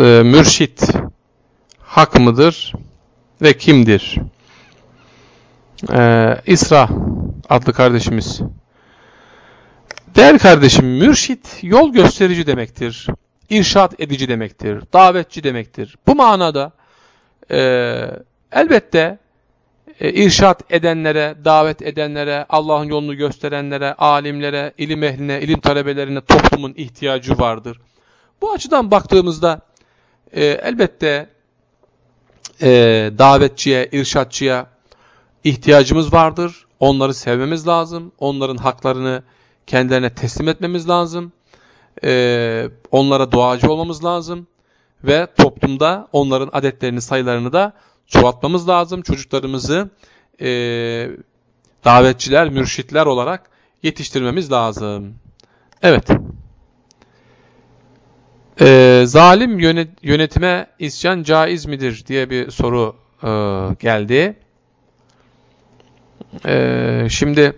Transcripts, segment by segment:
e, mürşit hak mıdır ve kimdir? Ee, İsra adlı kardeşimiz. Değerli kardeşim, mürşit yol gösterici demektir. İrşat edici demektir. Davetçi demektir. Bu manada e, elbette e, irşat edenlere, davet edenlere, Allah'ın yolunu gösterenlere, alimlere, ilim ehline, ilim talebelerine toplumun ihtiyacı vardır. Bu açıdan baktığımızda e, elbette e, davetçiye, irşatçıya ihtiyacımız vardır. Onları sevmemiz lazım. Onların haklarını kendilerine teslim etmemiz lazım. E, onlara duacı olmamız lazım. Ve toplumda onların adetlerini, sayılarını da çoğaltmamız lazım. Çocuklarımızı e, davetçiler, mürşitler olarak yetiştirmemiz lazım. Evet. E, zalim yönetime isyan caiz midir diye bir soru e, geldi. E, şimdi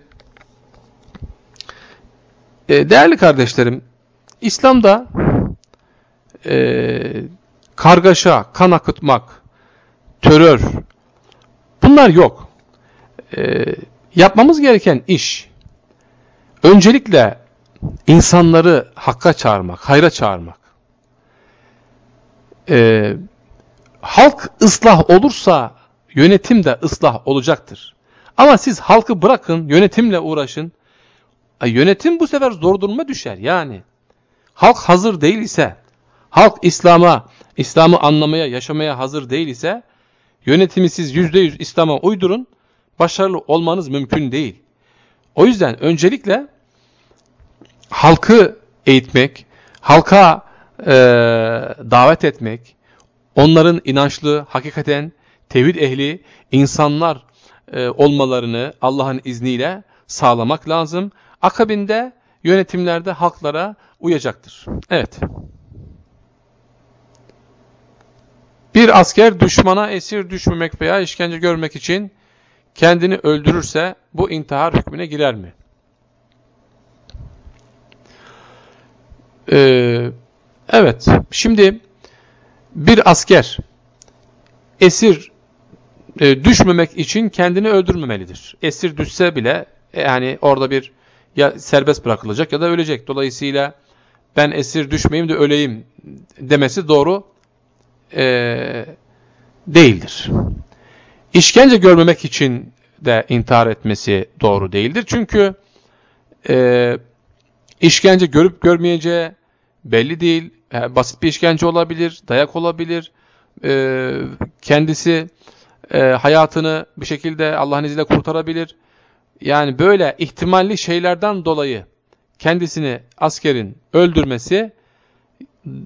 e, değerli kardeşlerim, İslam'da e, kargaşa, kan akıtmak, terör bunlar yok. E, yapmamız gereken iş öncelikle insanları hakka çağırmak, hayra çağırmak. E, halk ıslah olursa yönetim de ıslah olacaktır. Ama siz halkı bırakın, yönetimle uğraşın. Yönetim bu sefer zor duruma düşer yani. Halk hazır değil ise, halk İslam'a, İslam'ı anlamaya, yaşamaya hazır değil ise, yönetimi siz yüzde yüz İslam'a uydurun, başarılı olmanız mümkün değil. O yüzden öncelikle halkı eğitmek, halka e, davet etmek, onların inançlı, hakikaten tevhid ehli insanlar e, olmalarını Allah'ın izniyle sağlamak lazım. Akabinde yönetimlerde halklara uyacaktır. Evet. Bir asker düşmana esir düşmemek veya işkence görmek için kendini öldürürse bu intihar hükmüne girer mi? Ee, evet, şimdi bir asker esir e, düşmemek için kendini öldürmemelidir. Esir düşse bile e, yani orada bir ya serbest bırakılacak ya da ölecek. Dolayısıyla ben esir düşmeyeyim de öleyim demesi doğru e, değildir. İşkence görmemek için de intihar etmesi doğru değildir. Çünkü e, işkence görüp görmeyeceği belli değil. Yani basit bir işkence olabilir, dayak olabilir. E, kendisi e, hayatını bir şekilde Allah'ın izniyle kurtarabilir. Yani böyle ihtimalli şeylerden dolayı kendisini askerin öldürmesi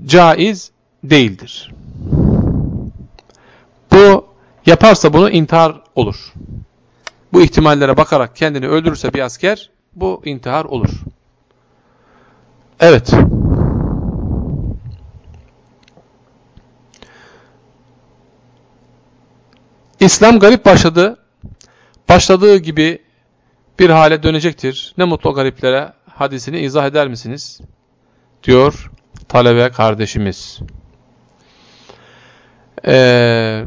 caiz değildir. Bu yaparsa bunu intihar olur. Bu ihtimallere bakarak kendini öldürürse bir asker bu intihar olur. Evet. İslam garip başladı. Başladığı gibi bir hale dönecektir. Ne mutlu gariplere hadisini izah eder misiniz? Diyor talebe kardeşimiz. Ee,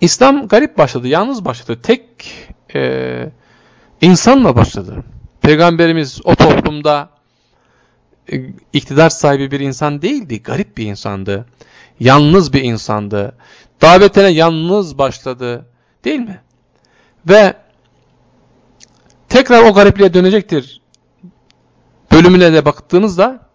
İslam garip başladı, yalnız başladı. Tek e, insanla başladı. Peygamberimiz o toplumda e, iktidar sahibi bir insan değildi, garip bir insandı. Yalnız bir insandı. Davetine yalnız başladı. Değil mi? Ve tekrar o garipliğe dönecektir. Bölümüne de baktığınızda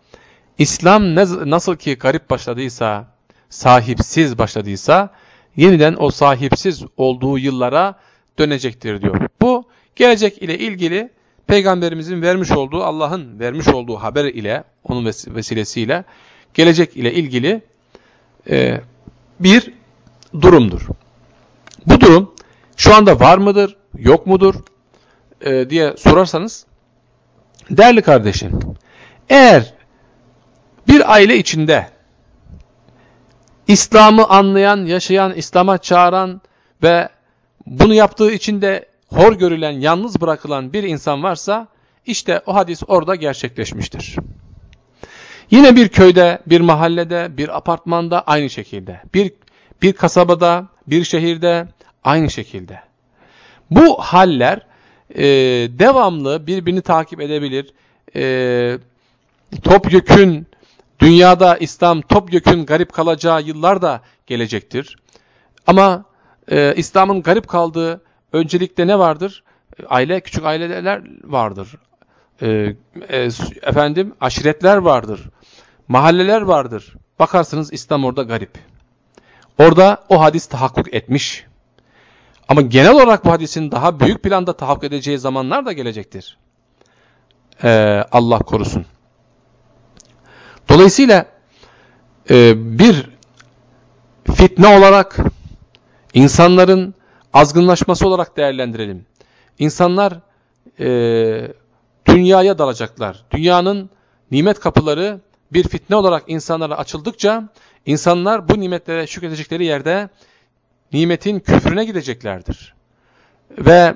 İslam ne, nasıl ki garip başladıysa, sahipsiz başladıysa yeniden o sahipsiz olduğu yıllara dönecektir diyor. Bu gelecek ile ilgili Peygamberimizin vermiş olduğu, Allah'ın vermiş olduğu haber ile, onun vesilesiyle gelecek ile ilgili e, bir durumdur. Bu durum şu anda var mıdır, yok mudur e, diye sorarsanız, değerli kardeşim, eğer bir aile içinde İslam'ı anlayan, yaşayan, İslam'a çağıran ve bunu yaptığı için de hor görülen, yalnız bırakılan bir insan varsa, işte o hadis orada gerçekleşmiştir. Yine bir köyde, bir mahallede, bir apartmanda aynı şekilde. Bir, bir kasabada, bir şehirde aynı şekilde. Bu haller e, devamlı birbirini takip edebilir. E, topyekün dünyada İslam topyekün garip kalacağı yıllar da gelecektir. Ama e, İslam'ın garip kaldığı öncelikle ne vardır? Aile, küçük aileler vardır. E, e, efendim aşiretler vardır. Mahalleler vardır. Bakarsınız İslam orada garip. Orada o hadis tahakkuk etmiş. Ama genel olarak bu hadisin daha büyük planda tahakkuk edeceği zamanlar da gelecektir. Ee, Allah korusun. Dolayısıyla e, bir fitne olarak insanların azgınlaşması olarak değerlendirelim. İnsanlar e, dünyaya dalacaklar. Dünyanın nimet kapıları bir fitne olarak insanlara açıldıkça insanlar bu nimetlere şükredecekleri yerde nimetin küfrüne gideceklerdir. Ve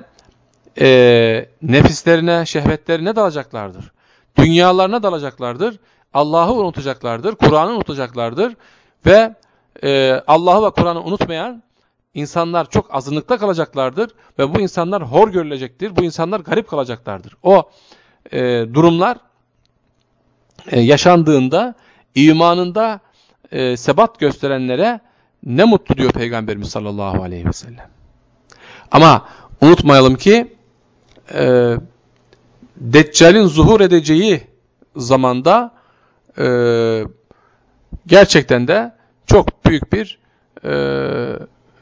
e, nefislerine, şehvetlerine dalacaklardır. Dünyalarına dalacaklardır. Allah'ı unutacaklardır. Kur'an'ı unutacaklardır. Ve e, Allah'ı ve Kur'an'ı unutmayan insanlar çok azınlıkta kalacaklardır. Ve bu insanlar hor görülecektir. Bu insanlar garip kalacaklardır. O e, durumlar e, yaşandığında imanında e, sebat gösterenlere ne mutlu diyor Peygamberimiz sallallahu aleyhi ve sellem. Ama unutmayalım ki e, Deccal'in zuhur edeceği zamanda e, gerçekten de çok büyük bir e,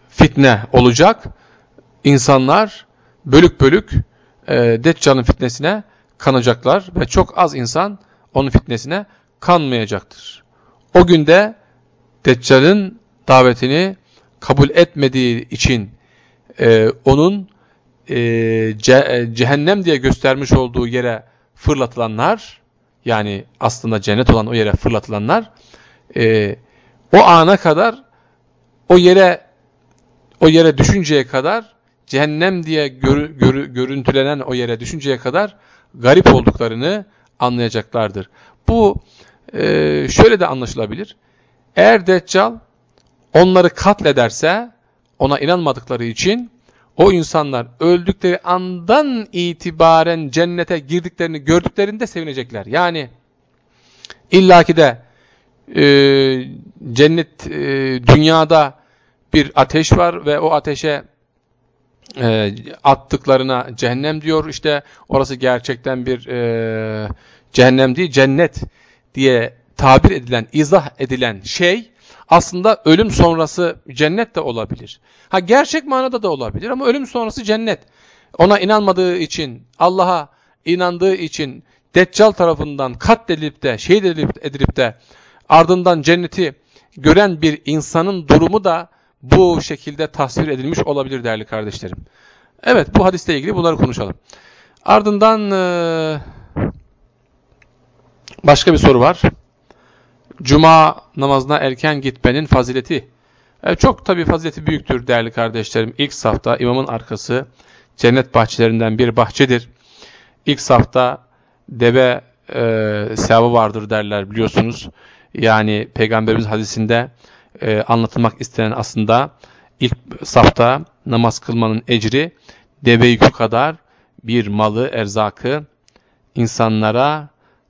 fitne olacak. İnsanlar bölük bölük e, Deccal'in fitnesine kanacaklar ve çok az insan onun fitnesine kanmayacaktır. O günde Deccal'in davetini kabul etmediği için e, onun e, ce, cehennem diye göstermiş olduğu yere fırlatılanlar yani aslında cennet olan o yere fırlatılanlar e, o ana kadar o yere o yere düşünceye kadar cehennem diye gör, gör, görüntülenen o yere düşünceye kadar garip olduklarını anlayacaklardır. Bu e, şöyle de anlaşılabilir. Eğer Deccal onları katlederse ona inanmadıkları için o insanlar öldükleri andan itibaren cennete girdiklerini gördüklerinde sevinecekler. Yani illaki de e, cennet e, dünyada bir ateş var ve o ateşe e, attıklarına cehennem diyor. İşte orası gerçekten bir e, cehennem değil cennet diye tabir edilen, izah edilen şey aslında ölüm sonrası cennet de olabilir. Ha gerçek manada da olabilir ama ölüm sonrası cennet. Ona inanmadığı için, Allah'a inandığı için Deccal tarafından katledilip de, şehit edilip, edilip de ardından cenneti gören bir insanın durumu da bu şekilde tasvir edilmiş olabilir değerli kardeşlerim. Evet bu hadiste ilgili bunları konuşalım. Ardından başka bir soru var. Cuma namazına erken gitmenin fazileti. E, çok tabi fazileti büyüktür değerli kardeşlerim. İlk safta imamın arkası cennet bahçelerinden bir bahçedir. İlk safta deve e, sevabı vardır derler biliyorsunuz. Yani Peygamberimiz hadisinde e, anlatılmak istenen aslında ilk safta namaz kılmanın ecri deve yükü kadar bir malı, erzakı insanlara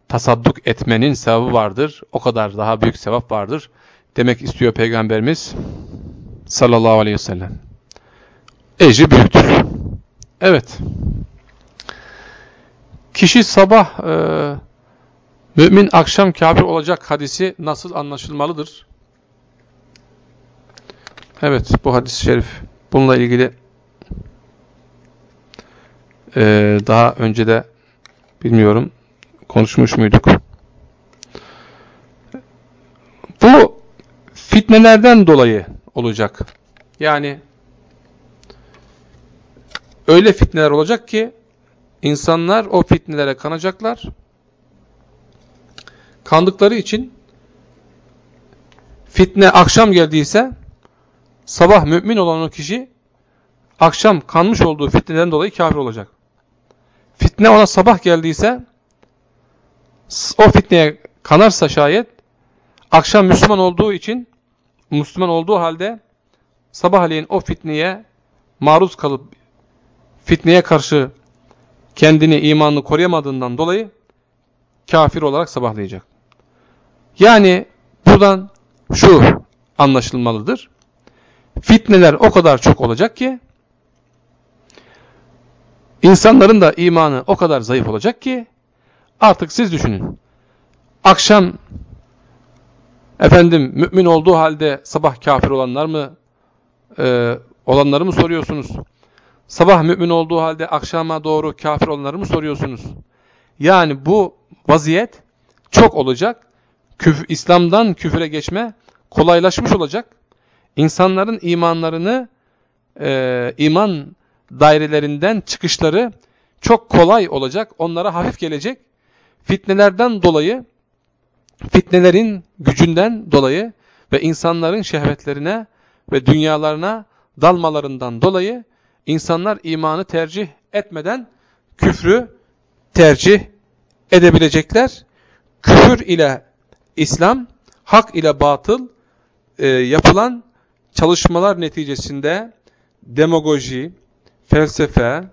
tasadduk etmenin sevabı vardır. O kadar daha büyük sevap vardır. Demek istiyor Peygamberimiz sallallahu aleyhi ve sellem. Ecri büyüktür. Evet. Kişi sabah e, mümin akşam kafir olacak hadisi nasıl anlaşılmalıdır? Evet bu hadis-i şerif bununla ilgili e, daha önce de bilmiyorum konuşmuş muyduk? Bu fitnelerden dolayı olacak. Yani öyle fitneler olacak ki insanlar o fitnelere kanacaklar. Kandıkları için fitne akşam geldiyse sabah mümin olan o kişi akşam kanmış olduğu fitneden dolayı kafir olacak. Fitne ona sabah geldiyse o fitneye kanarsa şayet akşam Müslüman olduğu için Müslüman olduğu halde sabahleyin o fitneye maruz kalıp fitneye karşı kendini imanını koruyamadığından dolayı kafir olarak sabahlayacak. Yani buradan şu anlaşılmalıdır. Fitneler o kadar çok olacak ki insanların da imanı o kadar zayıf olacak ki artık siz düşünün. Akşam efendim mümin olduğu halde sabah kafir olanlar mı e, olanları mı soruyorsunuz? Sabah mümin olduğu halde akşama doğru kafir olanları mı soruyorsunuz? Yani bu vaziyet çok olacak. Küf, İslam'dan küfüre geçme kolaylaşmış olacak. İnsanların imanlarını, e, iman dairelerinden çıkışları çok kolay olacak. Onlara hafif gelecek. Fitnelerden dolayı, fitnelerin gücünden dolayı ve insanların şehvetlerine ve dünyalarına dalmalarından dolayı insanlar imanı tercih etmeden küfrü tercih edebilecekler. Küfür ile İslam, hak ile batıl e, yapılan çalışmalar neticesinde demagoji, felsefe,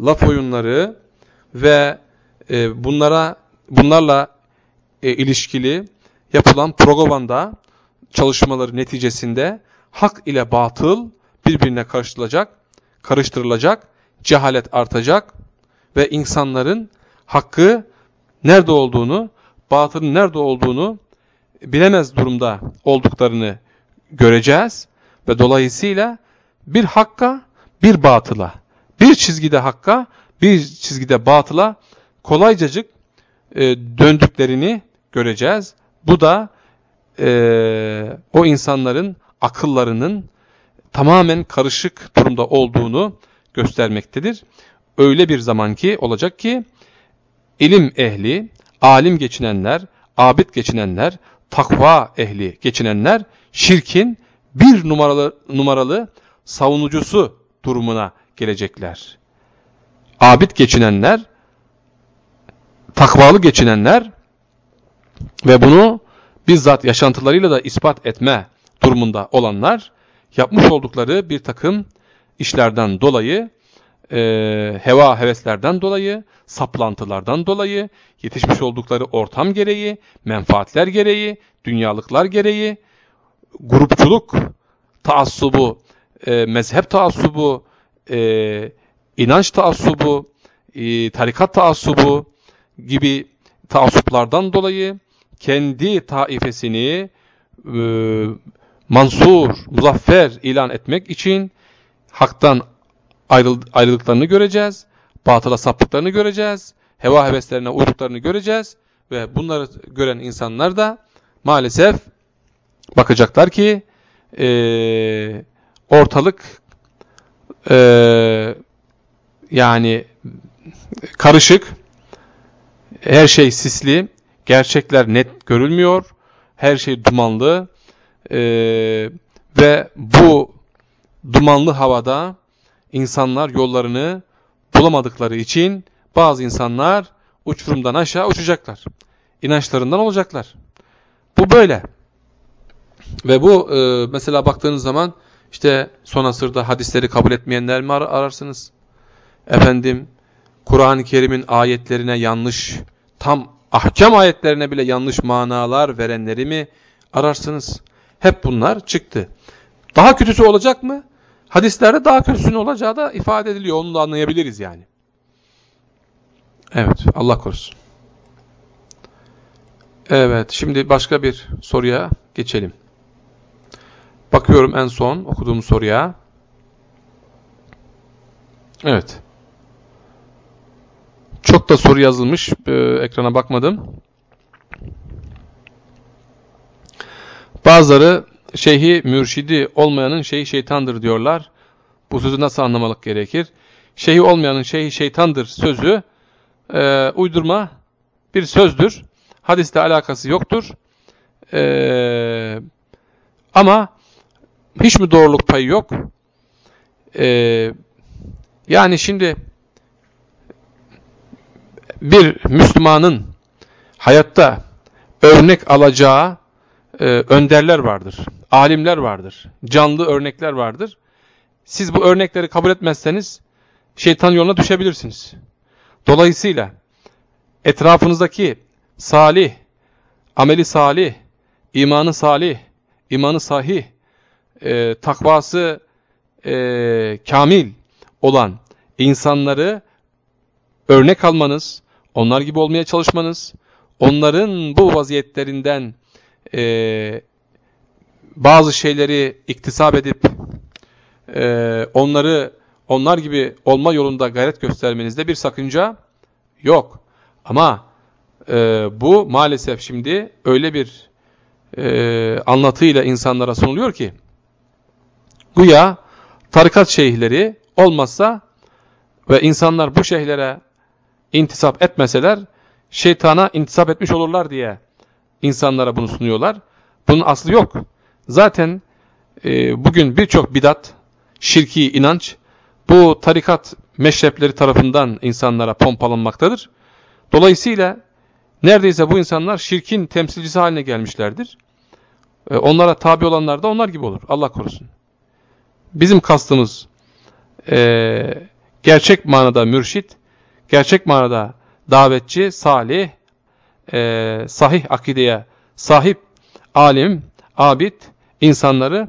laf oyunları ve e, bunlara bunlarla e, ilişkili yapılan propaganda çalışmaları neticesinde hak ile batıl birbirine karıştırılacak, karıştırılacak, cehalet artacak ve insanların hakkı nerede olduğunu, batılın nerede olduğunu bilemez durumda olduklarını göreceğiz ve dolayısıyla bir hakka, bir batıla, bir çizgide hakka, bir çizgide batıla kolaycacık e, döndüklerini göreceğiz. Bu da e, o insanların akıllarının tamamen karışık durumda olduğunu göstermektedir. Öyle bir zaman ki olacak ki ilim ehli, alim geçinenler, abid geçinenler, takva ehli geçinenler şirkin bir numaralı numaralı savunucusu durumuna gelecekler. Abid geçinenler, takvalı geçinenler ve bunu bizzat yaşantılarıyla da ispat etme durumunda olanlar yapmış oldukları bir takım işlerden dolayı, e, heva heveslerden dolayı, saplantılardan dolayı, yetişmiş oldukları ortam gereği, menfaatler gereği, dünyalıklar gereği, grupçuluk taassubu, e, mezhep taassubu, e, inanç taassubu, e, tarikat taassubu gibi taassuplardan dolayı kendi taifesini e, mansur, muzaffer ilan etmek için haktan ayrıldıklarını göreceğiz. Batıla saptıklarını göreceğiz. Heva heveslerine uyduklarını göreceğiz. Ve bunları gören insanlar da maalesef bakacaklar ki e, ortalık e, yani karışık, her şey sisli, gerçekler net görülmüyor, her şey dumanlı e, ve bu dumanlı havada insanlar yollarını bulamadıkları için bazı insanlar uçurumdan aşağı uçacaklar. İnançlarından olacaklar. Bu böyle. Ve bu e, mesela baktığınız zaman işte son asırda hadisleri kabul etmeyenler mi ar ararsınız? Efendim Kur'an-ı Kerim'in ayetlerine yanlış, tam ahkam ayetlerine bile yanlış manalar verenleri mi ararsınız? Hep bunlar çıktı. Daha kötüsü olacak mı? Hadislerde daha kötüsünün olacağı da ifade ediliyor. Onu da anlayabiliriz yani. Evet, Allah korusun. Evet, şimdi başka bir soruya geçelim. Bakıyorum en son okuduğum soruya. Evet. Çok da soru yazılmış. Ee, ekrana bakmadım. Bazıları şeyhi mürşidi olmayanın şeyhi şeytandır diyorlar. Bu sözü nasıl anlamalık gerekir? Şeyhi olmayanın şeyhi şeytandır sözü e, uydurma bir sözdür. Hadiste alakası yoktur. E, ama hiç mi doğruluk payı yok? Ee, yani şimdi bir Müslümanın hayatta örnek alacağı e, önderler vardır. Alimler vardır. Canlı örnekler vardır. Siz bu örnekleri kabul etmezseniz şeytan yoluna düşebilirsiniz. Dolayısıyla etrafınızdaki salih, ameli salih, imanı salih, imanı sahih, e, takvası e, kamil olan insanları örnek almanız, onlar gibi olmaya çalışmanız, onların bu vaziyetlerinden e, bazı şeyleri iktisap edip e, onları onlar gibi olma yolunda gayret göstermenizde bir sakınca yok. Ama e, bu maalesef şimdi öyle bir e, anlatıyla insanlara sunuluyor ki güya tarikat şeyhleri olmazsa ve insanlar bu şeyhlere intisap etmeseler şeytana intisap etmiş olurlar diye insanlara bunu sunuyorlar. Bunun aslı yok. Zaten e, bugün birçok bidat, şirki inanç bu tarikat meşrepleri tarafından insanlara pompalanmaktadır. Dolayısıyla neredeyse bu insanlar şirkin temsilcisi haline gelmişlerdir. E, onlara tabi olanlar da onlar gibi olur. Allah korusun. Bizim kastımız e, gerçek manada mürşit, gerçek manada davetçi, salih, e, sahih akideye sahip alim, abid insanları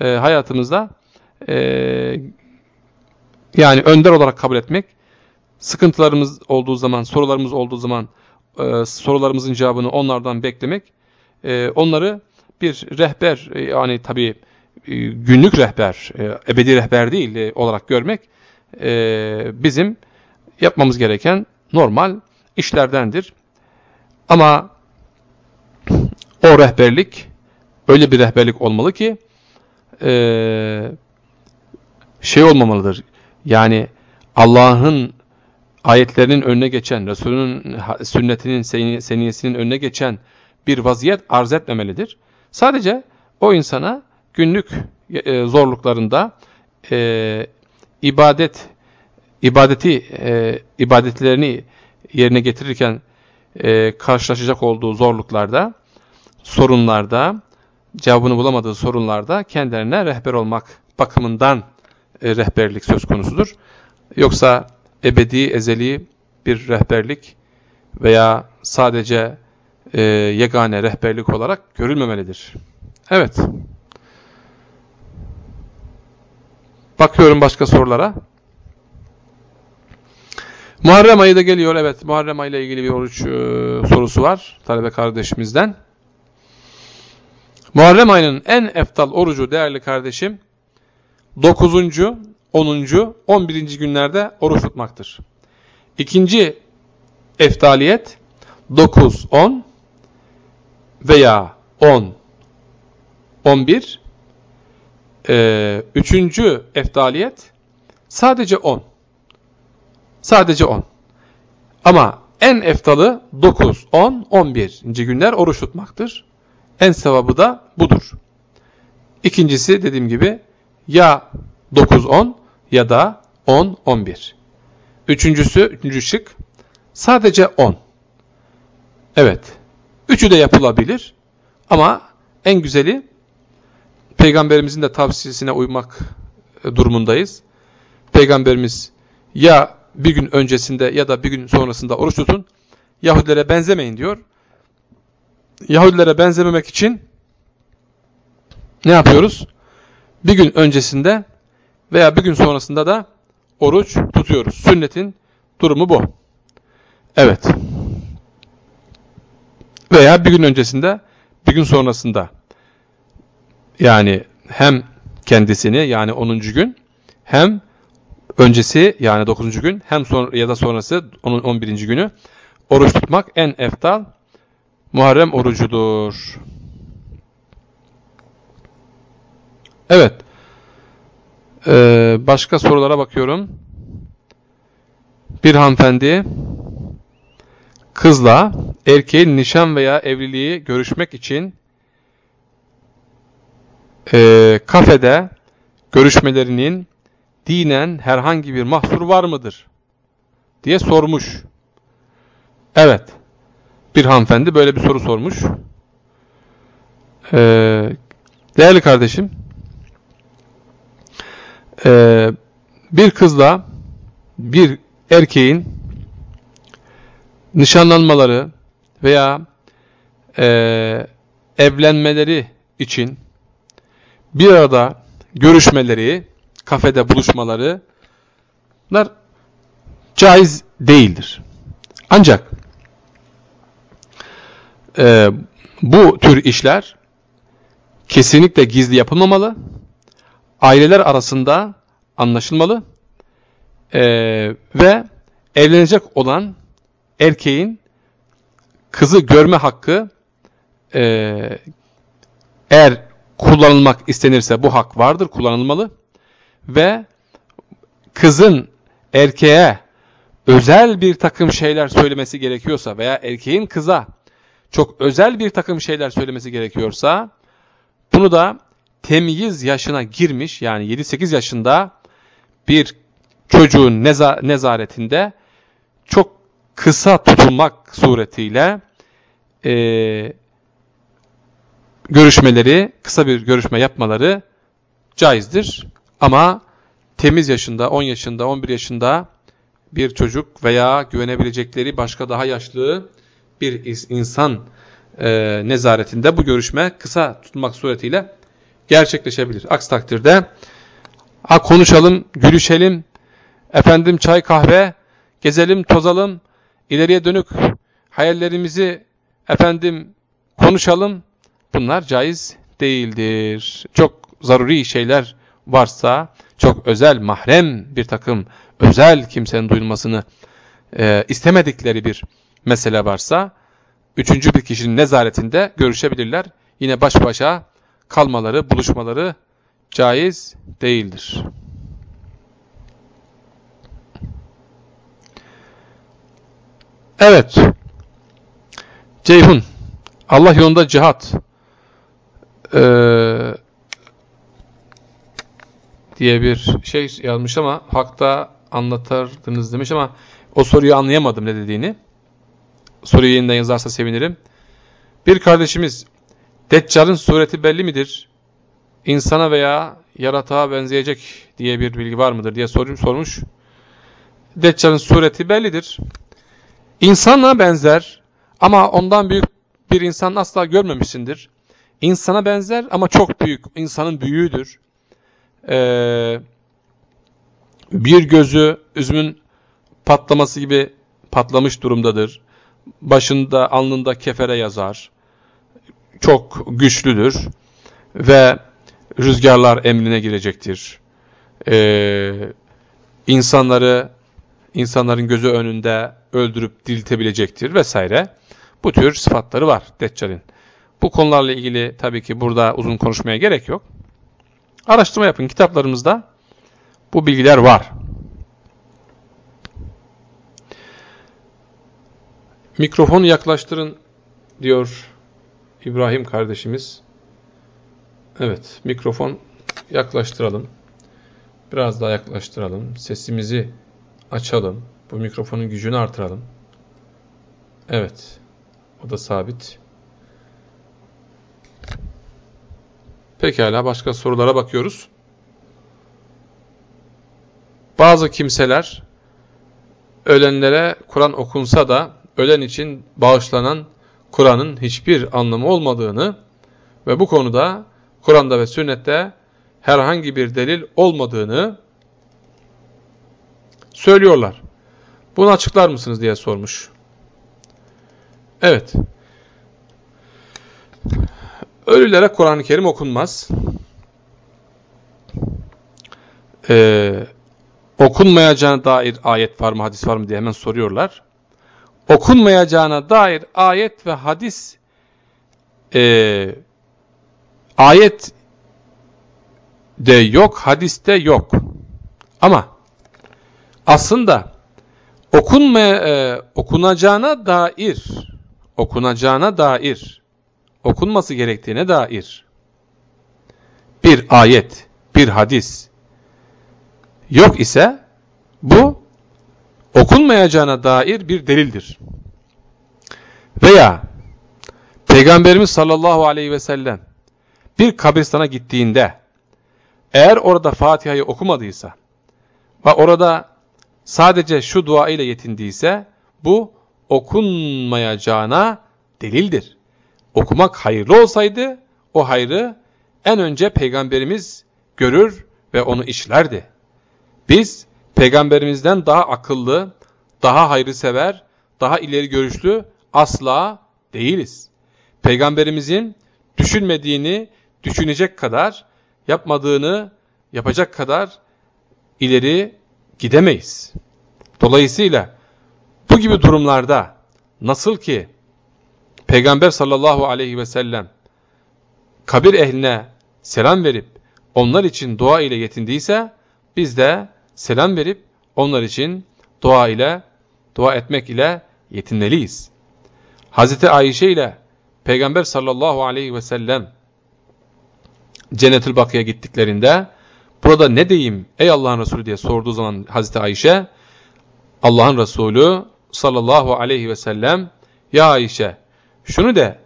e, hayatımızda e, yani önder olarak kabul etmek, sıkıntılarımız olduğu zaman, sorularımız olduğu zaman e, sorularımızın cevabını onlardan beklemek, e, onları bir rehber yani tabi e, günlük rehber, e, ebedi rehber değil e, olarak görmek e, bizim yapmamız gereken normal işlerdendir. Ama o rehberlik öyle bir rehberlik olmalı ki e, şey olmamalıdır. Yani Allah'ın ayetlerinin önüne geçen, Resulünün sünnetinin, seniyesinin önüne geçen bir vaziyet arz etmemelidir. Sadece o insana günlük e, zorluklarında e, ibadet ibadeti e, ibadetlerini yerine getirirken e, karşılaşacak olduğu zorluklarda, sorunlarda, cevabını bulamadığı sorunlarda kendilerine rehber olmak bakımından e, rehberlik söz konusudur. Yoksa ebedi, ezeli bir rehberlik veya sadece e, yegane rehberlik olarak görülmemelidir. Evet. Bakıyorum başka sorulara. Muharrem ayı da geliyor. Evet Muharrem ayı ile ilgili bir oruç e, sorusu var talebe kardeşimizden. Muharrem ayının en eftal orucu değerli kardeşim 9. 10. 11. günlerde oruç tutmaktır. İkinci eftaliyet 9, 10 veya 10, 11. Ee, üçüncü eftaliyet sadece 10. Sadece 10. Ama en eftalı 9, 10, 11. günler oruç tutmaktır. En sevabı da budur. İkincisi dediğim gibi ya 9, 10 ya da 10, 11. Üçüncüsü, üçüncü şık sadece 10. Evet. Üçü de yapılabilir. Ama en güzeli Peygamberimizin de tavsiyesine uymak durumundayız. Peygamberimiz ya bir gün öncesinde ya da bir gün sonrasında oruç tutun. Yahudilere benzemeyin diyor. Yahudilere benzememek için ne yapıyoruz? Bir gün öncesinde veya bir gün sonrasında da oruç tutuyoruz. Sünnetin durumu bu. Evet. Veya bir gün öncesinde, bir gün sonrasında. Yani hem kendisini yani 10. gün hem öncesi yani 9. gün hem son, ya da sonrası onun 11. günü oruç tutmak en eftal Muharrem orucudur. Evet. Ee, başka sorulara bakıyorum. Bir hanımefendi kızla erkeğin nişan veya evliliği görüşmek için e, kafede görüşmelerinin dinen herhangi bir mahsur var mıdır? diye sormuş. Evet. bir hanımefendi böyle bir soru sormuş. Ee, değerli kardeşim, e, bir kızla bir erkeğin nişanlanmaları veya e, evlenmeleri için bir arada görüşmeleri, kafede buluşmaları bunlar caiz değildir. Ancak e, bu tür işler kesinlikle gizli yapılmamalı. Aileler arasında anlaşılmalı. E, ve evlenecek olan erkeğin kızı görme hakkı e, eğer kullanılmak istenirse bu hak vardır, kullanılmalı. Ve kızın erkeğe özel bir takım şeyler söylemesi gerekiyorsa veya erkeğin kıza çok özel bir takım şeyler söylemesi gerekiyorsa bunu da temyiz yaşına girmiş yani 7-8 yaşında bir çocuğun neza nezaretinde çok kısa tutulmak suretiyle e, görüşmeleri, kısa bir görüşme yapmaları caizdir. Ama temiz yaşında, 10 yaşında, 11 yaşında bir çocuk veya güvenebilecekleri başka daha yaşlı bir insan e, nezaretinde bu görüşme kısa tutmak suretiyle gerçekleşebilir. Aksi takdirde ha konuşalım, gülüşelim, efendim çay kahve, gezelim, tozalım, ileriye dönük hayallerimizi efendim konuşalım. Bunlar caiz değildir. Çok zaruri şeyler varsa, çok özel, mahrem bir takım özel kimsenin duyulmasını e, istemedikleri bir mesele varsa, üçüncü bir kişinin nezaretinde görüşebilirler. Yine baş başa kalmaları, buluşmaları caiz değildir. Evet. Ceyhun. Allah yolunda cihat. Ee, diye bir şey yazmış ama hakta anlatırdınız demiş ama o soruyu anlayamadım ne dediğini. Soruyu yeniden yazarsa sevinirim. Bir kardeşimiz Deccal'ın sureti belli midir? İnsana veya yaratığa benzeyecek diye bir bilgi var mıdır diye sormuş. sormuş. Deccal'ın sureti bellidir. İnsana benzer ama ondan büyük bir insan asla görmemişsindir. İnsana benzer ama çok büyük, insanın büyüğüdür. Ee, bir gözü üzümün patlaması gibi patlamış durumdadır. Başında, alnında kefere yazar. Çok güçlüdür ve rüzgarlar emrine girecektir. Ee, insanları insanların gözü önünde öldürüp diriltebilecektir vesaire. Bu tür sıfatları var Deccal'in. Bu konularla ilgili tabii ki burada uzun konuşmaya gerek yok. Araştırma yapın. Kitaplarımızda bu bilgiler var. Mikrofonu yaklaştırın diyor İbrahim kardeşimiz. Evet, mikrofon yaklaştıralım. Biraz daha yaklaştıralım. Sesimizi açalım. Bu mikrofonun gücünü artıralım. Evet. O da sabit. Pekala başka sorulara bakıyoruz. Bazı kimseler ölenlere Kur'an okunsa da ölen için bağışlanan Kur'an'ın hiçbir anlamı olmadığını ve bu konuda Kur'an'da ve sünnette herhangi bir delil olmadığını söylüyorlar. Bunu açıklar mısınız diye sormuş. Evet. Ölülere Kur'an-ı Kerim okunmaz. Ee, okunmayacağına dair ayet var mı, hadis var mı diye hemen soruyorlar. Okunmayacağına dair ayet ve hadis e, ayet de yok, hadiste yok. Ama aslında okunmaya, e, okunacağına dair okunacağına dair okunması gerektiğine dair bir ayet, bir hadis yok ise bu okunmayacağına dair bir delildir. Veya Peygamberimiz sallallahu aleyhi ve sellem bir kabristana gittiğinde eğer orada Fatiha'yı okumadıysa ve orada sadece şu dua ile yetindiyse bu okunmayacağına delildir. Okumak hayırlı olsaydı o hayrı en önce Peygamberimiz görür ve onu işlerdi. Biz Peygamberimizden daha akıllı, daha hayrı daha ileri görüşlü asla değiliz. Peygamberimizin düşünmediğini düşünecek kadar, yapmadığını yapacak kadar ileri gidemeyiz. Dolayısıyla bu gibi durumlarda nasıl ki Peygamber sallallahu aleyhi ve sellem kabir ehline selam verip onlar için dua ile yetindiyse biz de selam verip onlar için dua ile dua etmek ile yetinmeliyiz. Hazreti Ayşe ile Peygamber sallallahu aleyhi ve sellem Cennet-ül Bakı'ya gittiklerinde burada ne diyeyim ey Allah'ın Resulü? diye sorduğu zaman Hazreti Ayşe Allah'ın Resulü sallallahu aleyhi ve sellem ya Ayşe şunu de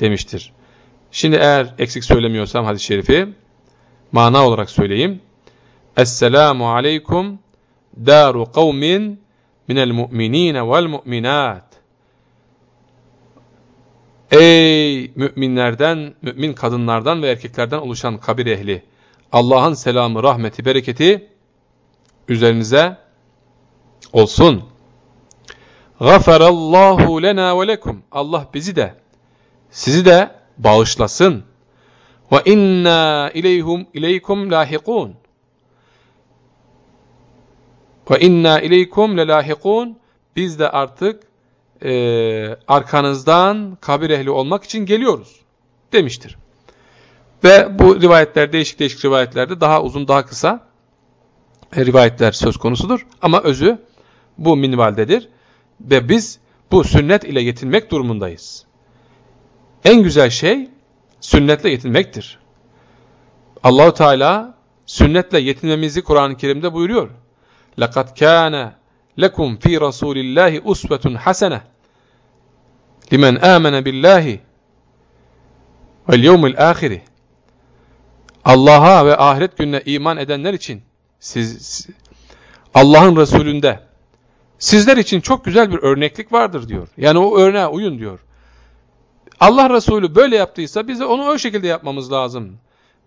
demiştir. Şimdi eğer eksik söylemiyorsam hadis-i şerifi mana olarak söyleyeyim. Esselamu aleykum daru kavmin minel mu'minine vel mu'minat. Ey müminlerden, mümin kadınlardan ve erkeklerden oluşan kabir ehli. Allah'ın selamı, rahmeti, bereketi üzerinize olsun. Gafarallahu lena ve lekum. Allah bizi de, sizi de bağışlasın. Ve inna ileyhum ileykum lahikun. Ve inna ileykum lelahikun. Biz de artık e, arkanızdan kabir ehli olmak için geliyoruz demiştir. Ve bu rivayetler değişik değişik rivayetlerde daha uzun daha kısa e, rivayetler söz konusudur. Ama özü bu minvaldedir. Ve biz bu sünnet ile yetinmek durumundayız. En güzel şey sünnetle yetinmektir. Allahu Teala sünnetle yetinmemizi Kur'an-ı Kerim'de buyuruyor. لَقَدْ كَانَ لَكُمْ ف۪ي رَسُولِ اللّٰهِ اُسْوَةٌ حَسَنَةٌ لِمَنْ آمَنَ بِاللّٰهِ وَالْيَوْمِ الْآخِرِ Allah'a ve ahiret gününe iman edenler için siz Allah'ın Resulünde sizler için çok güzel bir örneklik vardır diyor. Yani o örneğe uyun diyor. Allah Resulü böyle yaptıysa bize onu o şekilde yapmamız lazım.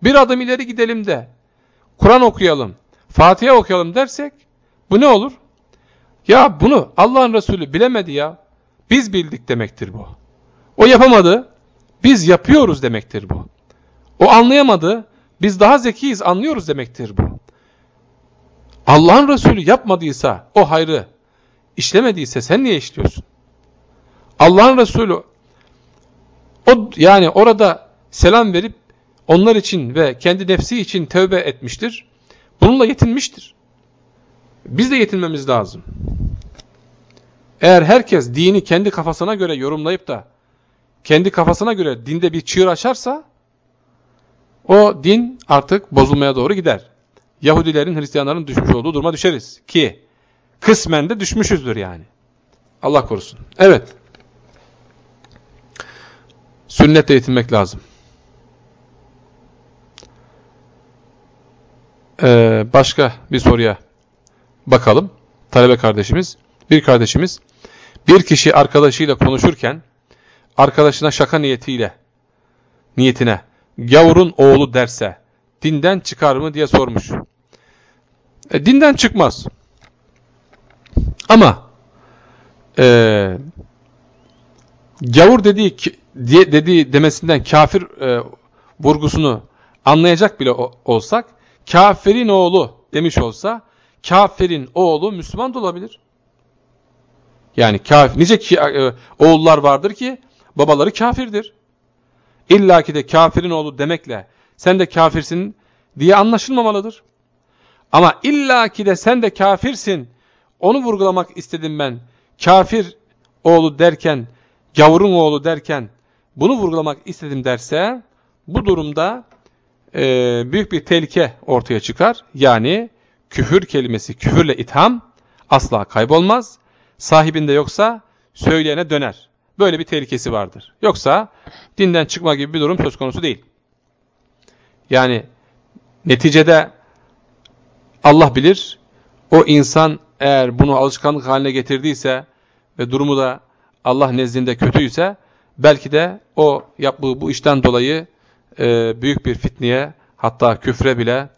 Bir adım ileri gidelim de Kur'an okuyalım, Fatiha okuyalım dersek bu ne olur? Ya bunu Allah'ın Resulü bilemedi ya. Biz bildik demektir bu. O yapamadı, biz yapıyoruz demektir bu. O anlayamadı, biz daha zekiyiz anlıyoruz demektir bu. Allah'ın Resulü yapmadıysa o hayrı işlemediyse sen niye işliyorsun? Allah'ın Resulü o yani orada selam verip onlar için ve kendi nefsi için tövbe etmiştir. Bununla yetinmiştir. Biz de yetinmemiz lazım. Eğer herkes dini kendi kafasına göre yorumlayıp da kendi kafasına göre dinde bir çığır açarsa o din artık bozulmaya doğru gider. Yahudilerin, Hristiyanların düşmüş olduğu duruma düşeriz. Ki kısmen de düşmüşüzdür yani. Allah korusun. Evet. Sünnetle yetinmek lazım. Ee, başka bir soruya bakalım. Talebe kardeşimiz, bir kardeşimiz bir kişi arkadaşıyla konuşurken arkadaşına şaka niyetiyle niyetine gavurun oğlu derse dinden çıkar mı diye sormuş. E, dinden çıkmaz. Ama e, gavur dediği, dediği demesinden kafir e, vurgusunu anlayacak bile olsak kafirin oğlu demiş olsa kafirin oğlu Müslüman da olabilir. Yani kafir, nice ki, e, oğullar vardır ki babaları kafirdir. İlla ki de kafirin oğlu demekle sen de kafirsin diye anlaşılmamalıdır. Ama illa ki de sen de kafirsin onu vurgulamak istedim ben. Kafir oğlu derken, gavurun oğlu derken bunu vurgulamak istedim derse bu durumda e, büyük bir tehlike ortaya çıkar. Yani küfür kelimesi, küfürle itham asla kaybolmaz. Sahibinde yoksa söyleyene döner. Böyle bir tehlikesi vardır. Yoksa dinden çıkma gibi bir durum söz konusu değil. Yani neticede Allah bilir o insan eğer bunu alışkanlık haline getirdiyse ve durumu da Allah nezdinde kötüyse belki de o yaptığı bu işten dolayı e, büyük bir fitneye hatta küfre bile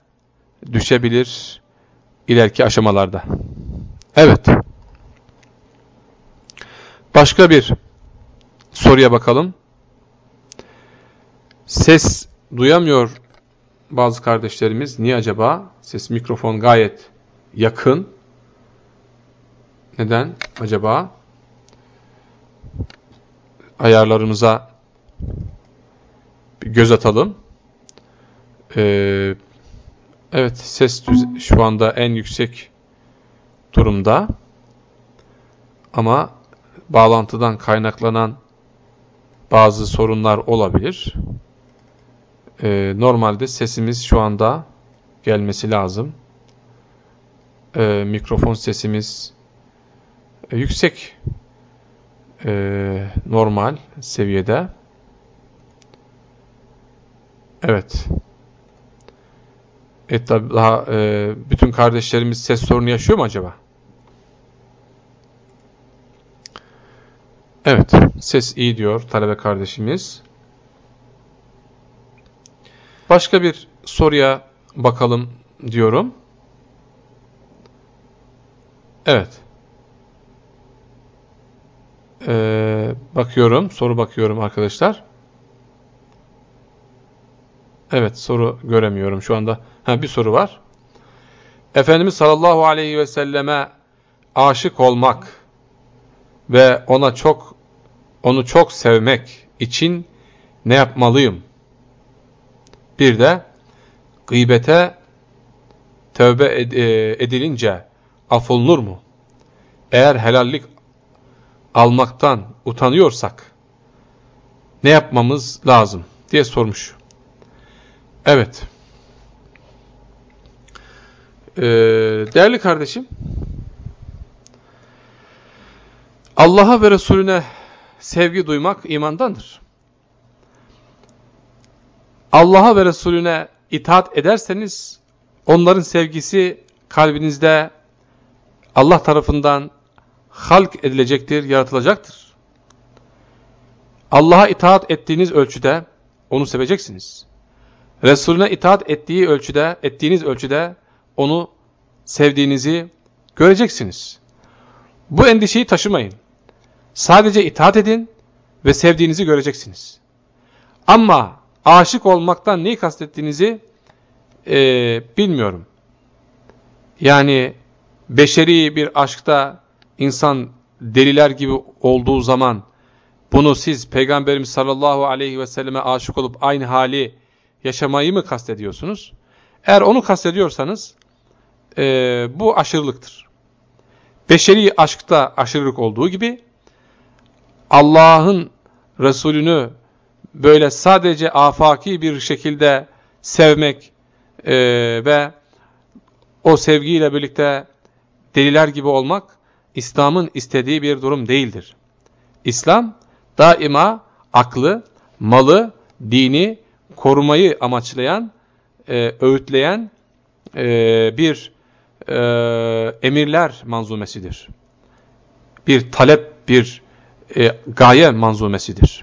düşebilir ileriki aşamalarda. Evet. Başka bir soruya bakalım. Ses duyamıyor bazı kardeşlerimiz. Niye acaba? Ses mikrofon gayet yakın. Neden acaba? Ayarlarımıza bir göz atalım. Ee, evet ses şu anda en yüksek durumda. Ama bağlantıdan kaynaklanan bazı sorunlar olabilir. Ee, normalde sesimiz şu anda gelmesi lazım. Ee, mikrofon sesimiz yüksek e, normal seviyede. Evet. E tabi daha e, bütün kardeşlerimiz ses sorunu yaşıyor mu acaba? Evet, ses iyi diyor talebe kardeşimiz. Başka bir soruya bakalım diyorum. Evet. Ee, bakıyorum, soru bakıyorum arkadaşlar. Evet, soru göremiyorum şu anda. Ha, bir soru var. Efendimiz sallallahu aleyhi ve selleme aşık olmak ve ona çok onu çok sevmek için ne yapmalıyım? Bir de gıybete tövbe e, edilince affolunur mu? Eğer helallik almaktan utanıyorsak ne yapmamız lazım diye sormuş. Evet. Ee, değerli kardeşim, Allah'a ve Resulüne sevgi duymak imandandır. Allah'a ve Resulüne itaat ederseniz onların sevgisi kalbinizde Allah tarafından halk edilecektir, yaratılacaktır. Allah'a itaat ettiğiniz ölçüde onu seveceksiniz. Resulüne itaat ettiği ölçüde, ettiğiniz ölçüde onu sevdiğinizi göreceksiniz. Bu endişeyi taşımayın. Sadece itaat edin ve sevdiğinizi göreceksiniz. Ama aşık olmaktan neyi kastettiğinizi e, bilmiyorum. Yani beşeri bir aşkta insan deliler gibi olduğu zaman bunu siz Peygamberimiz sallallahu aleyhi ve selleme aşık olup aynı hali yaşamayı mı kastediyorsunuz? Eğer onu kastediyorsanız e, bu aşırılıktır. Beşeri aşkta aşırılık olduğu gibi Allah'ın Resulünü böyle sadece afaki bir şekilde sevmek e, ve o sevgiyle birlikte deliler gibi olmak İslam'ın istediği bir durum değildir. İslam daima aklı, malı, dini korumayı amaçlayan, e, öğütleyen e, bir e, emirler manzumesidir. Bir talep, bir e, gaye manzumesidir.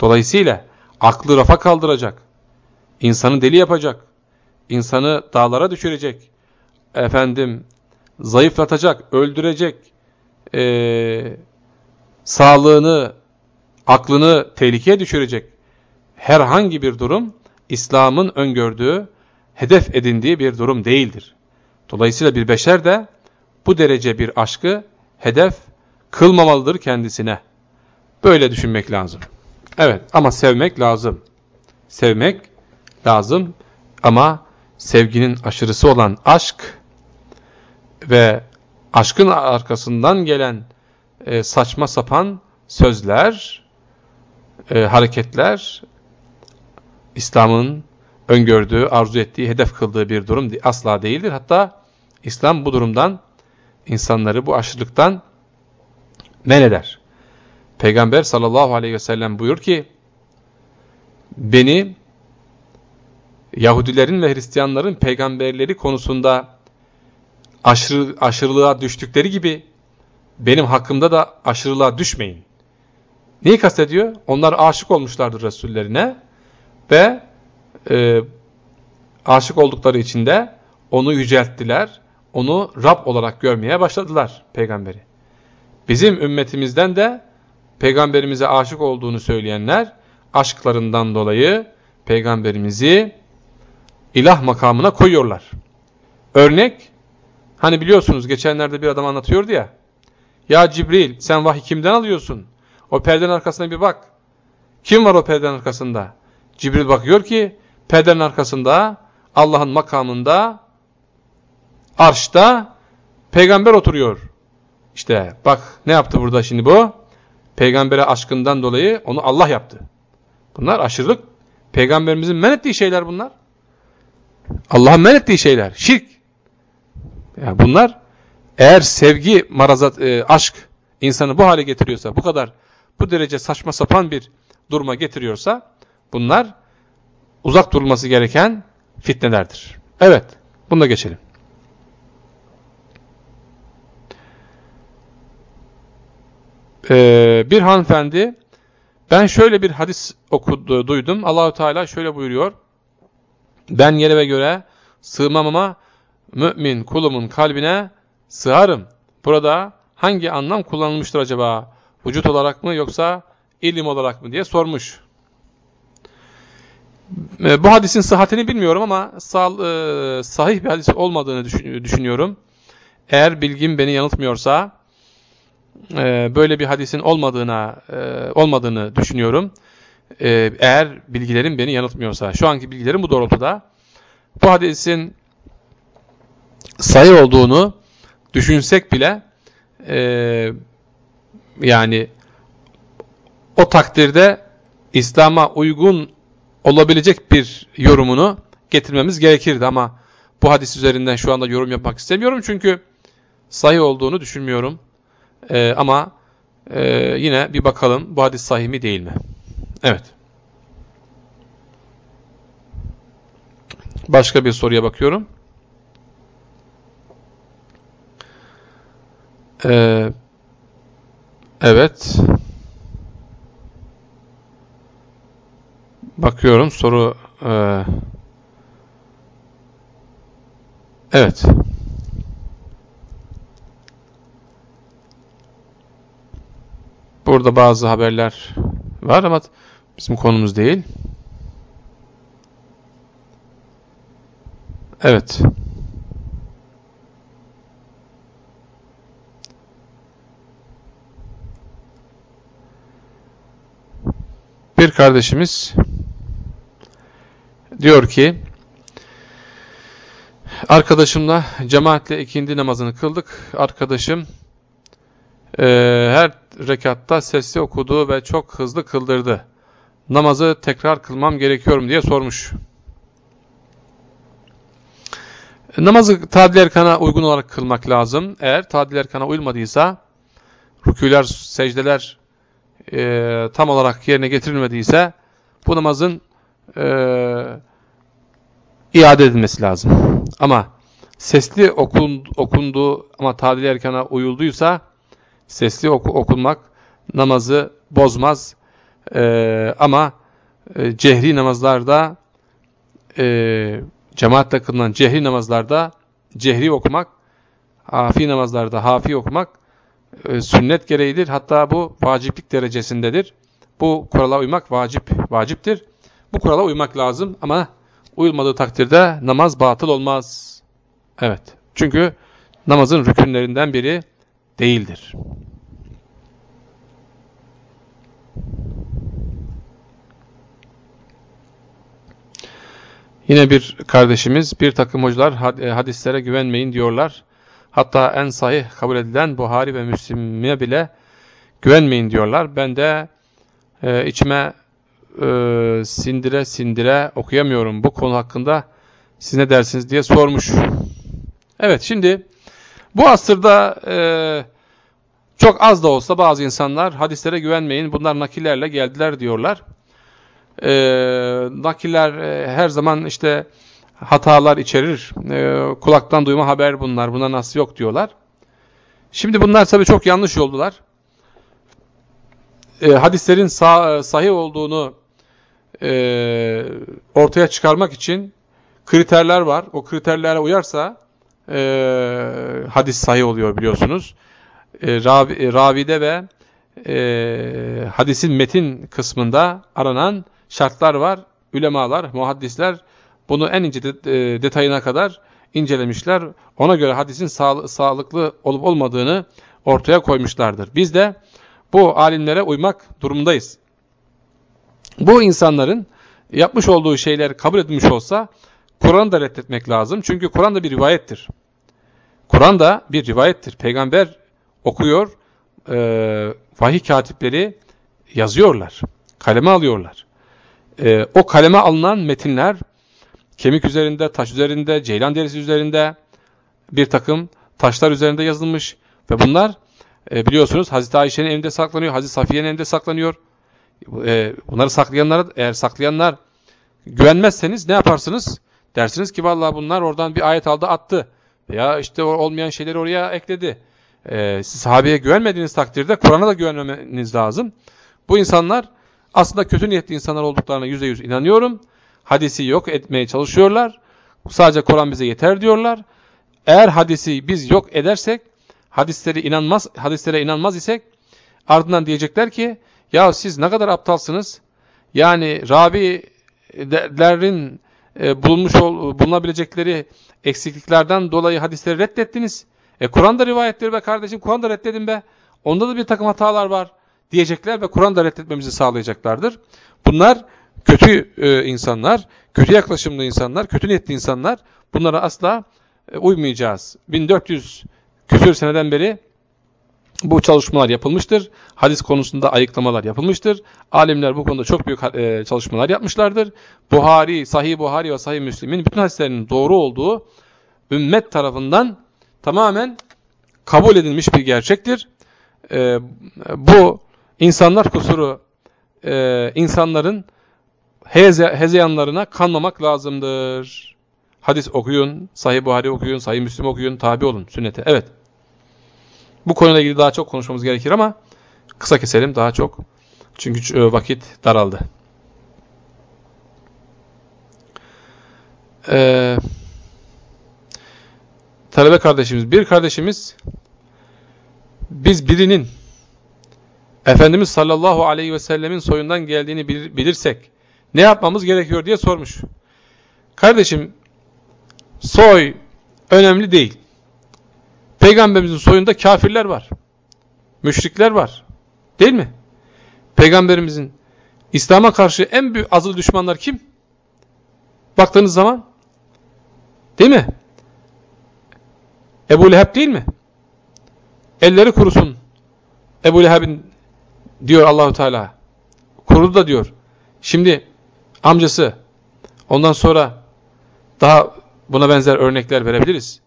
Dolayısıyla aklı rafa kaldıracak, insanı deli yapacak, insanı dağlara düşürecek, efendim zayıflatacak, öldürecek, e, sağlığını, aklını tehlikeye düşürecek herhangi bir durum İslam'ın öngördüğü, hedef edindiği bir durum değildir. Dolayısıyla bir beşer de bu derece bir aşkı hedef kılmamalıdır kendisine. Böyle düşünmek lazım. Evet ama sevmek lazım. Sevmek lazım ama sevginin aşırısı olan aşk ve aşkın arkasından gelen e, saçma sapan sözler, e, hareketler İslam'ın öngördüğü, arzu ettiği, hedef kıldığı bir durum asla değildir. Hatta İslam bu durumdan insanları bu aşırılıktan men eder. Peygamber sallallahu aleyhi ve sellem buyur ki beni Yahudilerin ve Hristiyanların peygamberleri konusunda aşırı, aşırılığa düştükleri gibi benim hakkımda da aşırılığa düşmeyin. Neyi kastediyor? Onlar aşık olmuşlardır Resullerine ve e, aşık oldukları için de onu yücelttiler, onu Rab olarak görmeye başladılar peygamberi. Bizim ümmetimizden de peygamberimize aşık olduğunu söyleyenler aşklarından dolayı peygamberimizi ilah makamına koyuyorlar. Örnek, hani biliyorsunuz geçenlerde bir adam anlatıyordu ya, ya Cibril sen vahiy kimden alıyorsun? O perdenin arkasına bir bak. Kim var o perdenin arkasında? Cibril bakıyor ki perdenin arkasında Allah'ın makamında arşta peygamber oturuyor. İşte bak ne yaptı burada şimdi bu? Peygambere aşkından dolayı onu Allah yaptı. Bunlar aşırılık. Peygamberimizin men ettiği şeyler bunlar. Allah'ın men ettiği şeyler. Şirk. Yani bunlar eğer sevgi, marazat, e, aşk insanı bu hale getiriyorsa, bu kadar bu derece saçma sapan bir duruma getiriyorsa bunlar uzak durulması gereken fitnelerdir. Evet, bunu da geçelim. Ee, bir hanımefendi ben şöyle bir hadis okudu, duydum. Allahü Teala şöyle buyuruyor. Ben yere ve göre sığmam ama mümin kulumun kalbine sığarım. Burada hangi anlam kullanılmıştır acaba? Vücut olarak mı yoksa ilim olarak mı diye sormuş. E, bu hadisin sıhhatini bilmiyorum ama e, sahih bir hadis olmadığını düşünüyorum. Eğer bilgim beni yanıltmıyorsa e, böyle bir hadisin olmadığına olmadığını düşünüyorum. Eğer bilgilerim beni yanıltmıyorsa. Şu anki bilgilerim bu doğrultuda. Bu hadisin sayı olduğunu düşünsek bile e, yani o takdirde İslam'a uygun olabilecek bir yorumunu getirmemiz gerekirdi ama bu hadis üzerinden şu anda yorum yapmak istemiyorum çünkü sahih olduğunu düşünmüyorum. Ee, ama e, yine bir bakalım bu hadis sahih mi değil mi? Evet. Başka bir soruya bakıyorum. Ee, evet. Bakıyorum soru e, Evet. Burada bazı haberler var ama bizim konumuz değil. Evet. Bir kardeşimiz diyor ki arkadaşımla cemaatle ikindi namazını kıldık. Arkadaşım e, her rekatta sesli okudu ve çok hızlı kıldırdı. Namazı tekrar kılmam gerekiyor mu diye sormuş. Namazı tadil erkana uygun olarak kılmak lazım. Eğer tadil erkana uyulmadıysa, rüküler, secdeler e, tam olarak yerine getirilmediyse, bu namazın e, iade edilmesi lazım. Ama sesli okun, okundu ama tadil erkana uyulduysa, sesli oku, okunmak namazı bozmaz. E, ama e, cehri namazlarda e, cemaatle kılınan cehri namazlarda cehri okumak, hafi namazlarda hafi okumak e, sünnet gereğidir. Hatta bu vaciplik derecesindedir. Bu kurala uymak vacip, vaciptir. Bu kurala uymak lazım ama uyulmadığı takdirde namaz batıl olmaz. Evet. Çünkü namazın rükünlerinden biri değildir. Yine bir kardeşimiz, bir takım hocalar e, hadislere güvenmeyin diyorlar. Hatta en sahih kabul edilen Buhari ve Müslim'e bile güvenmeyin diyorlar. Ben de e, içime e, sindire sindire okuyamıyorum bu konu hakkında siz ne dersiniz diye sormuş. Evet şimdi bu asırda e, Çok az da olsa bazı insanlar hadislere güvenmeyin bunlar nakillerle geldiler diyorlar. E, nakiller e, her zaman işte hatalar içerir. E, kulaktan duyma haber bunlar. Buna nasıl yok diyorlar. Şimdi bunlar tabii çok yanlış oldular. E, hadislerin sah sahih olduğunu e, ortaya çıkarmak için kriterler var. O kriterlere uyarsa e, hadis sahih oluyor biliyorsunuz. E, ravi, e, ravide ve e, hadisin metin kısmında aranan şartlar var. Ülemalar, muhaddisler bunu en ince e, detayına kadar incelemişler. Ona göre hadisin sağ, sağlıklı olup olmadığını ortaya koymuşlardır. Biz de bu alimlere uymak durumundayız. Bu insanların yapmış olduğu şeyler kabul edilmiş olsa Kur'an'ı da reddetmek lazım. Çünkü Kur'an da bir rivayettir. Kur'an da bir rivayettir. Peygamber okuyor, e, vahiy katipleri yazıyorlar, kaleme alıyorlar. E, o kaleme alınan metinler kemik üzerinde, taş üzerinde, ceylan derisi üzerinde bir takım taşlar üzerinde yazılmış ve bunlar e, biliyorsunuz Hazreti Ayşe'nin evinde saklanıyor, Hazreti Safiye'nin evinde saklanıyor. E, bunları saklayanlar, eğer saklayanlar güvenmezseniz ne yaparsınız? Dersiniz ki vallahi bunlar oradan bir ayet aldı attı. Veya işte olmayan şeyleri oraya ekledi. Ee, siz sahabeye güvenmediğiniz takdirde Kur'an'a da güvenmeniz lazım. Bu insanlar aslında kötü niyetli insanlar olduklarına yüzde yüz inanıyorum. Hadisi yok etmeye çalışıyorlar. Sadece Kur'an bize yeter diyorlar. Eğer hadisi biz yok edersek, hadisleri inanmaz, hadislere inanmaz isek, ardından diyecekler ki, ya siz ne kadar aptalsınız? Yani Rabi'lerin e, bulunmuş ol, bulunabilecekleri eksikliklerden dolayı hadisleri reddettiniz. E Kur'an'da rivayetleri be kardeşim, Kur'an'da reddedin be. Onda da bir takım hatalar var diyecekler ve Kur'an'da reddetmemizi sağlayacaklardır. Bunlar kötü e, insanlar, kötü yaklaşımlı insanlar, kötü niyetli insanlar. Bunlara asla e, uymayacağız. 1400 küsür seneden beri bu çalışmalar yapılmıştır. Hadis konusunda ayıklamalar yapılmıştır. Alimler bu konuda çok büyük e, çalışmalar yapmışlardır. Buhari, Sahih Buhari ve Sahih Müslim'in bütün hadislerinin doğru olduğu ümmet tarafından tamamen kabul edilmiş bir gerçektir. E, bu insanlar kusuru e, insanların heze, hezeyanlarına kanmamak lazımdır. Hadis okuyun, Sahih Buhari okuyun, Sahih Müslim okuyun, tabi olun sünnete. Evet. Bu konuyla ilgili daha çok konuşmamız gerekir ama kısa keselim daha çok. Çünkü e, vakit daraldı. Ee, talebe kardeşimiz, bir kardeşimiz biz birinin Efendimiz sallallahu aleyhi ve sellemin soyundan geldiğini bilirsek ne yapmamız gerekiyor diye sormuş. Kardeşim soy önemli değil. Peygamberimizin soyunda kafirler var. Müşrikler var. Değil mi? Peygamberimizin İslam'a karşı en büyük azılı düşmanlar kim? Baktığınız zaman değil mi? Ebu Leheb değil mi? Elleri kurusun. Ebu Leheb'in diyor Allahu Teala. Kurudu da diyor. Şimdi amcası ondan sonra daha buna benzer örnekler verebiliriz.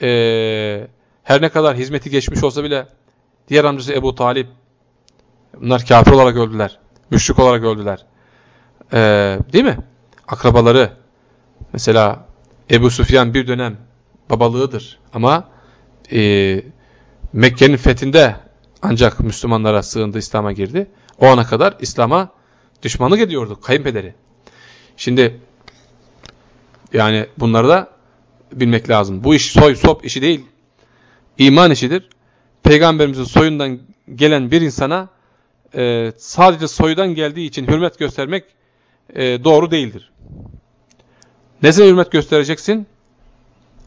Eee her ne kadar hizmeti geçmiş olsa bile diğer amcası Ebu Talip bunlar kafir olarak öldüler. Müşrik olarak öldüler. Ee, değil mi? Akrabaları mesela Ebu Süfyan bir dönem babalığıdır ama e, Mekke'nin fethinde ancak Müslümanlara sığındı, İslam'a girdi. O ana kadar İslam'a düşmanlık ediyordu kayınpederi. Şimdi yani bunları da bilmek lazım. Bu iş soy sop işi değil iman işidir. Peygamberimizin soyundan gelen bir insana e, sadece soydan geldiği için hürmet göstermek e, doğru değildir. Nesine hürmet göstereceksin?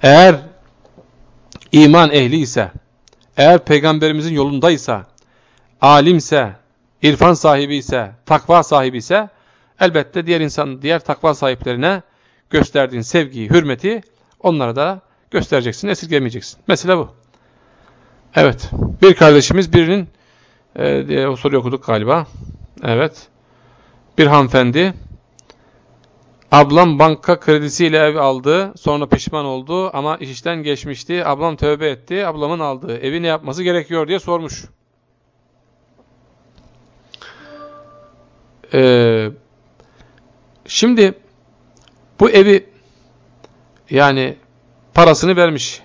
Eğer iman ehli ise, eğer peygamberimizin yolundaysa, alimse, irfan sahibi ise, takva sahibi ise, elbette diğer insan, diğer takva sahiplerine gösterdiğin sevgiyi, hürmeti onlara da göstereceksin, esirgemeyeceksin. Mesela bu. Evet. Bir kardeşimiz birinin e, diye o soruyu okuduk galiba. Evet. Bir hanımefendi Ablam banka kredisiyle ev aldı. Sonra pişman oldu ama iş işten geçmişti. Ablam tövbe etti. Ablamın aldığı evi ne yapması gerekiyor diye sormuş. Ee, şimdi bu evi yani parasını vermiş.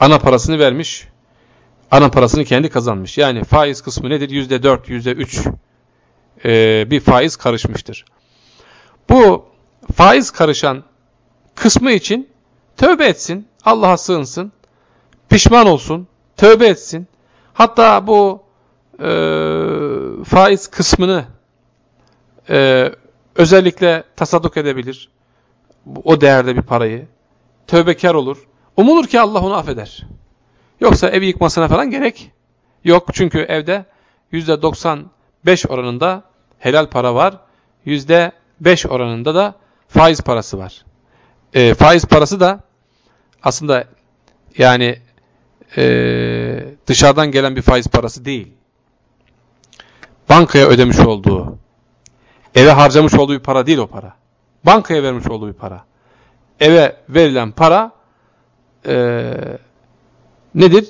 Ana parasını vermiş. Ana parasını kendi kazanmış. Yani faiz kısmı nedir? Yüzde dört, yüzde üç e, bir faiz karışmıştır. Bu faiz karışan kısmı için tövbe etsin, Allah'a sığınsın, pişman olsun, tövbe etsin. Hatta bu e, faiz kısmını e, özellikle tasadduk edebilir. O değerde bir parayı. Tövbekar olur. Umulur ki Allah onu affeder. Yoksa evi yıkmasına falan gerek yok. Çünkü evde %95 oranında helal para var. %5 oranında da faiz parası var. E, faiz parası da aslında yani e, dışarıdan gelen bir faiz parası değil. Bankaya ödemiş olduğu, eve harcamış olduğu bir para değil o para. Bankaya vermiş olduğu bir para. Eve verilen para e, nedir?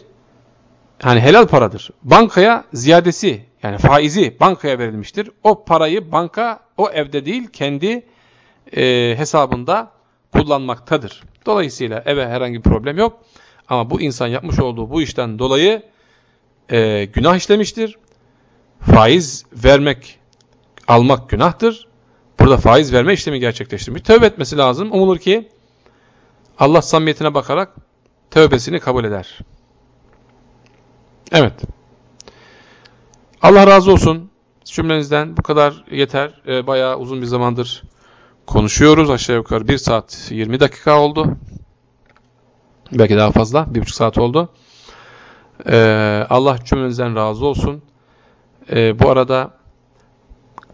Yani helal paradır. Bankaya ziyadesi yani faizi bankaya verilmiştir. O parayı banka o evde değil kendi e, hesabında kullanmaktadır. Dolayısıyla eve herhangi bir problem yok. Ama bu insan yapmış olduğu bu işten dolayı e, günah işlemiştir. Faiz vermek, almak günahtır. Burada faiz verme işlemi gerçekleştirmiş. Tövbe etmesi lazım. Umulur ki Allah samimiyetine bakarak tövbesini kabul eder. Evet. Allah razı olsun. Cümlenizden bu kadar yeter. E, bayağı uzun bir zamandır konuşuyoruz. Aşağı yukarı 1 saat 20 dakika oldu. Belki daha fazla. 1,5 saat oldu. E, Allah cümlenizden razı olsun. E, bu arada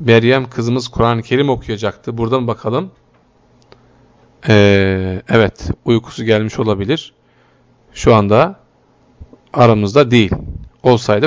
Meryem kızımız Kur'an-ı Kerim okuyacaktı. Buradan bakalım. Ee, evet, uykusu gelmiş olabilir. Şu anda aramızda değil. Olsaydı